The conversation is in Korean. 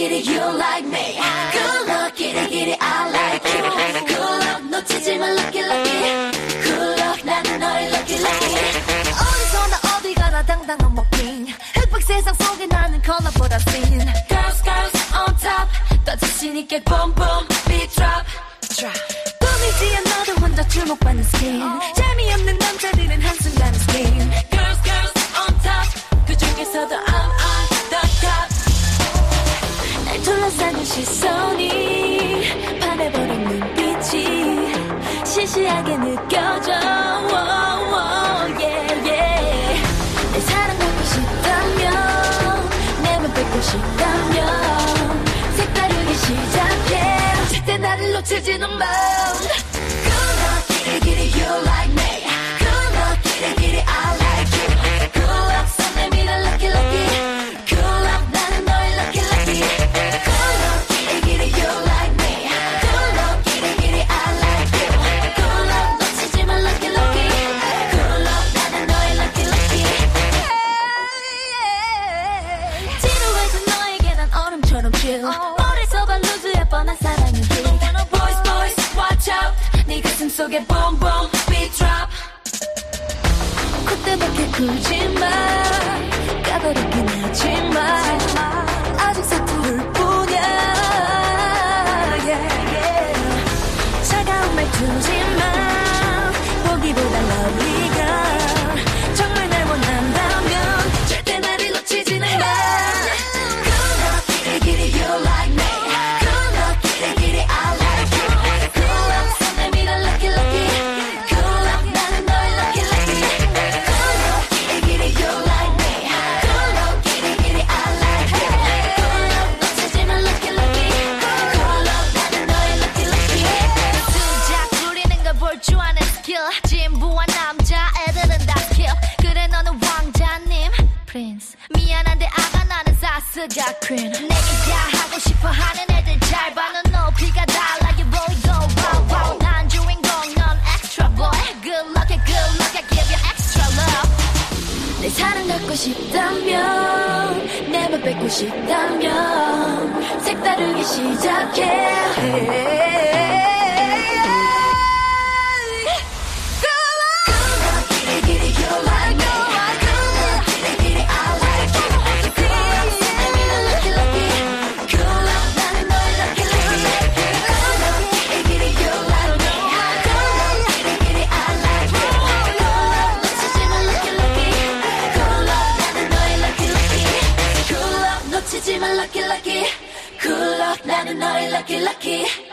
kitty, you like me. Good luck, kitty, kitty, I like you. Good luck, 놓치지 마, lucky, lucky. Good luck, 나는 너의 lucky, lucky. 어디서나 어디 가나 당당한 먹긴. 흑백 세상 속에 나는 컬러보다 thin. Girls, girls on top. 더 자신 있게 boom, boom, beat drop. drop. 꾸미지 않아도 혼자 주목받는 스킨. 재미없는 남자들은 skin. Girls, 시선이 반해버린 눈빛이 시시하게 느껴져. Oh, oh, 사랑받고 싶다면 내맘 뺏고 싶다면 색다르게 시작해. 절대 나를 놓치지는 마 속에 beat drop 콧대밖에 굴지 마 진부한 남자애들은 다 스킬 그래 너는 왕자님. 프린스 미안한데 아가 나는 사스가 퀸 내게 다 하고 싶어 하는 애들 잘 봐. 넌 높이가 달라 You boy. Go wow wow. 난 주인공 넌 extra boy. Good luck good luck I give you extra love. 내 사랑 갖고 싶다면 내맘 뺏고 싶다면 색다르게 시작해 Lucky, lucky. Good luck, 나는 너의 lucky, lucky.